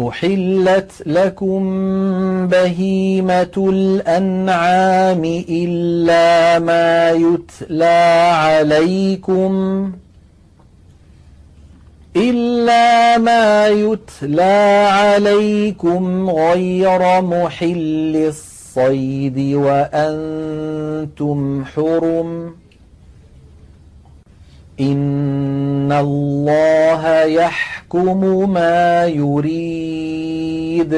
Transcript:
أحلت لكم بهيمة الأنعام إلا ما يتلى عليكم إلا ما يتلى عليكم غير محل الصيد وأنتم حرم إن الله يحكم ما يريد